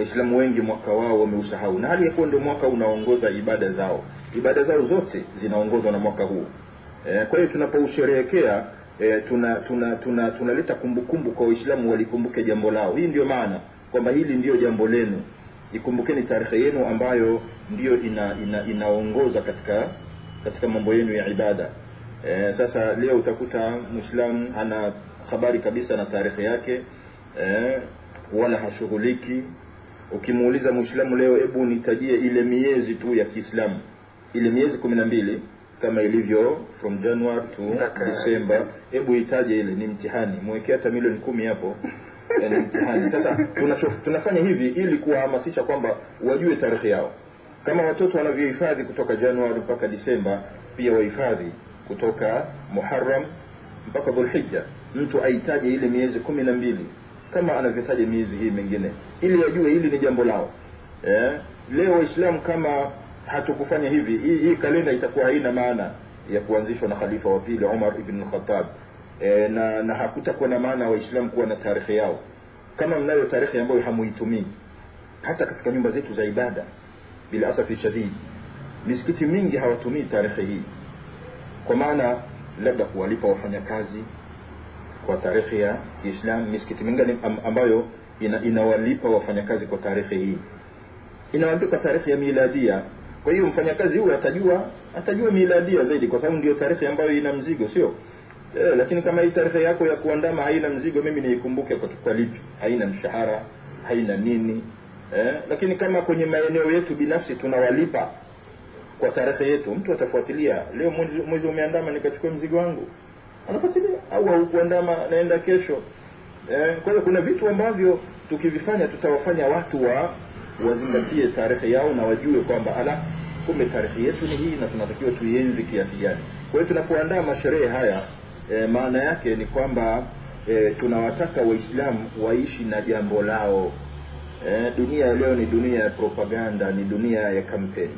waislamu wengi mwaka wao wameusahau na hali ya kuwa ndio mwaka unaongoza ibada zao. Ibada zao zote zinaongozwa na mwaka huu. E, kwa hiyo tunapousherehekea e, tuna tuna tuna tunaleta kumbukumbu kwa waislamu walikumbuke jambo lao. Hii ndio maana kwamba hili ndiyo jambo lenu. Ikumbukeni tarehe yenu ambayo ndiyo ina, ina, inaongoza katika katika mambo yenu ya ibada. E, sasa leo utakuta mwislamu ana habari kabisa na tarehe yake. E, wala hashughuliki ukimuuliza mwislamu leo hebu nitajie ile miezi tu ya kiislamu. Ile miezi kumi na mbili kama ilivyo from january to december hebu itaje ile ni mtihani. Mwekee hata milioni kumi hapo. Ni mtihani. Sasa tunacho, tunafanya hivi ili kuwahamasisha kwamba wajue tarehe yao. Kama watoto wanavyohifadhi kutoka januari mpaka disemba pia wahifadhi kutoka muharam mpaka dhulhija mtu aitaje ile miezi kumi na mbili kama anavyotaja miezi hii mingine. Ili wajue hili ni jambo lao. Eh? leo waislamu kama hatukufanya hivi hii, hii kalenda itakuwa haina maana ya kuanzishwa na khalifa wa pili umar ibn khatab e, na na hakutakuwa na maana waislamu kuwa na tarehe yao. Kama mnayo tarehe ambayo hamuitumii hata katika nyumba zetu za ibada bila asafi shadid misikiti mingi hawatumii tarehe hii. Kwa maana labda kuwalipa wafanyakazi kwa tarehe ya kiislam misikiti mingine ambayo ina, inawalipa wafanyakazi kwa tarehe hii. Inawalipa tarehe ya miladia. Kwa hiyo mfanyakazi huyo atajua atajua miladia zaidi kwa sababu ndio tarehe ambayo ina mzigo sio? Eh, lakini kama hii tarehe yako ya kuandama haina mzigo mimi niikumbuke kwa, kwa lipi? Haina mshahara haina nini? Eh, lakini kama kwenye maeneo yetu binafsi tunawalipa kwa tarehe yetu mtu atafuatilia. Leo mwezi umeandama nikachukua mzigo wangu anafuatilia au haukuandama naenda kesho. Eh, kwa hiyo kuna vitu ambavyo tukivifanya tutawafanya watu wa wazingatie tarehe yao na wajue kwamba ala kumbe tarehe yetu ni hii na tunatakiwa tuienzi kiasi gani. Kwa hiyo tunapoandaa masherehe haya e, maana yake ni kwamba e, tunawataka waislamu waishi na jambo lao. E, dunia ya leo ni dunia ya propaganda ni dunia ya kampeni.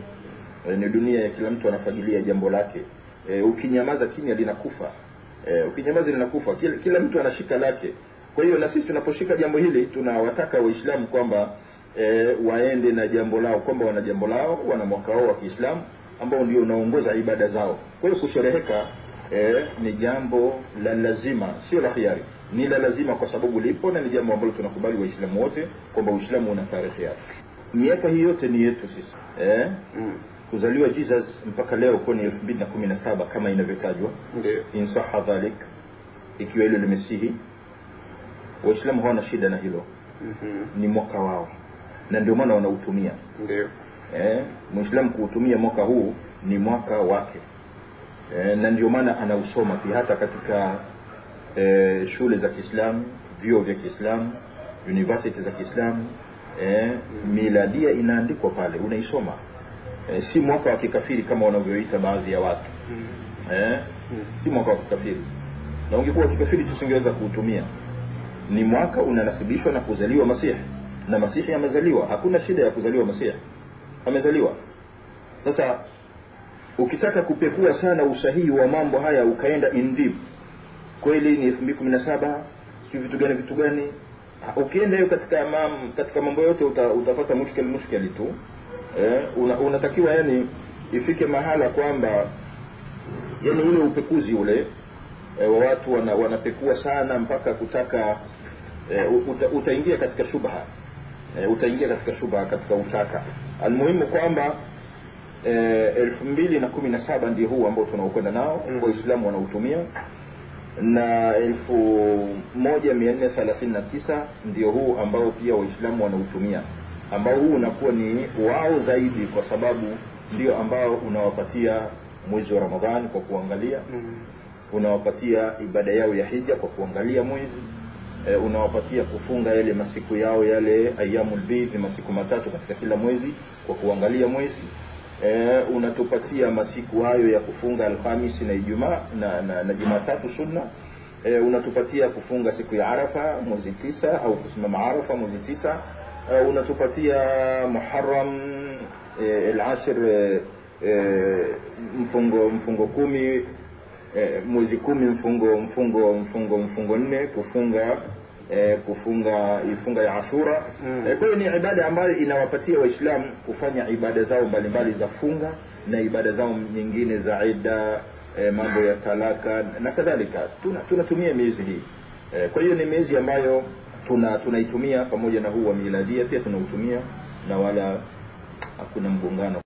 E, ni dunia ya kila mtu anafagilia jambo lake. E, ukinyamaza kimya linakufa e, ukinyamaza linakufa kila, kila mtu anashika lake. Kwa hiyo na sisi tunaposhika jambo hili tunawataka waislamu kwamba e, waende na jambo lao kwamba wana jambo lao wana mwaka wao wa kiislamu ambao ndio unaongoza ibada zao. Kwa hiyo kushereheka e, ni jambo la lazima sio la hiari ni la lazima kwa sababu lipo na ni jambo ambalo tunakubali waislamu wote kwamba uislamu una tarehe yake. Miaka hii yote ni yetu sisi e, Mm. Kuzaliwa jesus mpaka leo kuwa ni elfu mbili na kumi na saba kama inavyotajwa. Insaha dhalik ikiwa hilo limesihi. Waislamu hawana shida na hilo. Mm -hmm. ni mwaka wao. Na ndio maana wanautumia. Ndio. eh, mwislamu kuutumia mwaka huu ni mwaka wake. Eh, na ndio maana anausoma pia. Hata katika eh, shule za kiislamu vyuo vya kiislamu university za kiislamu eh, miladia inaandikwa pale. Unaisoma eh, si mwaka wa kikafiri kama wanavyoita baadhi ya watu. Hmm. eh, si mwaka wa kikafiri. Na ungekuwa kikafiri tusingeweza kuutumia. Ni mwaka unanasibishwa na kuzaliwa masihi. Na masihi amezaliwa. Hakuna shida ya kuzaliwa masihi. Amezaliwa. Sasa ukitaka kupekua sana usahihi wa mambo haya ukaenda in deep. Kweli ni elfu mbili kumi na saba siu vitu gani vitu gani. Ukienda hiyo katika mam, katika mambo yote uta, utapata mushkeli mushkeli tu eh, una, unatakiwa yani ifike mahala kwamba yani ule upekuzi ule e, wa watu wana, wanapekua sana mpaka kutaka e, uta, utaingia katika shubha. E, utaingia katika shubha katika utaka. Almuhimu kwamba e, elfu mbili na kumi na saba ndio huu ambao tunaokwenda nao Mm. waislamu wanautumia. Na elfu moja mia nne thelathini na tisa ndio huu ambao pia waislamu wanautumia ambao huu unakuwa ni wao zaidi kwa sababu ndio ambao unawapatia mwezi wa ramadhani kwa kuangalia. Mhm. unawapatia ibada yao ya hija kwa kuangalia mwezi. E, unawapatia kufunga yale masiku yao yale ayamul bidh masiku matatu katika kila mwezi kwa kuangalia mwezi. E, unatupatia masiku hayo ya kufunga alhamisi na ijumaa na, na, na jumatatu sunna. E, unatupatia kufunga siku ya arafa mwezi tisa au kusimama arafa mwezi tisa unatupatia muharam e, alashir e, e, mfungo mfungo kumi eh, mwezi kumi mfungo mfungo mfungo mfungo nne kufunga eh, kufunga ifunga ya ashura. Mm. eh, kwa hiyo ni ibada ambayo inawapatia waislamu kufanya ibada zao mbalimbali za funga na ibada zao nyingine za ida e, mambo ya talaka na kadhalika. Tuna- tunatumia miezi hii. E, kwa hiyo ni miezi ambayo tuna tunaitumia pamoja na huu wa miladia pia tunautumia na wala hakuna mgongano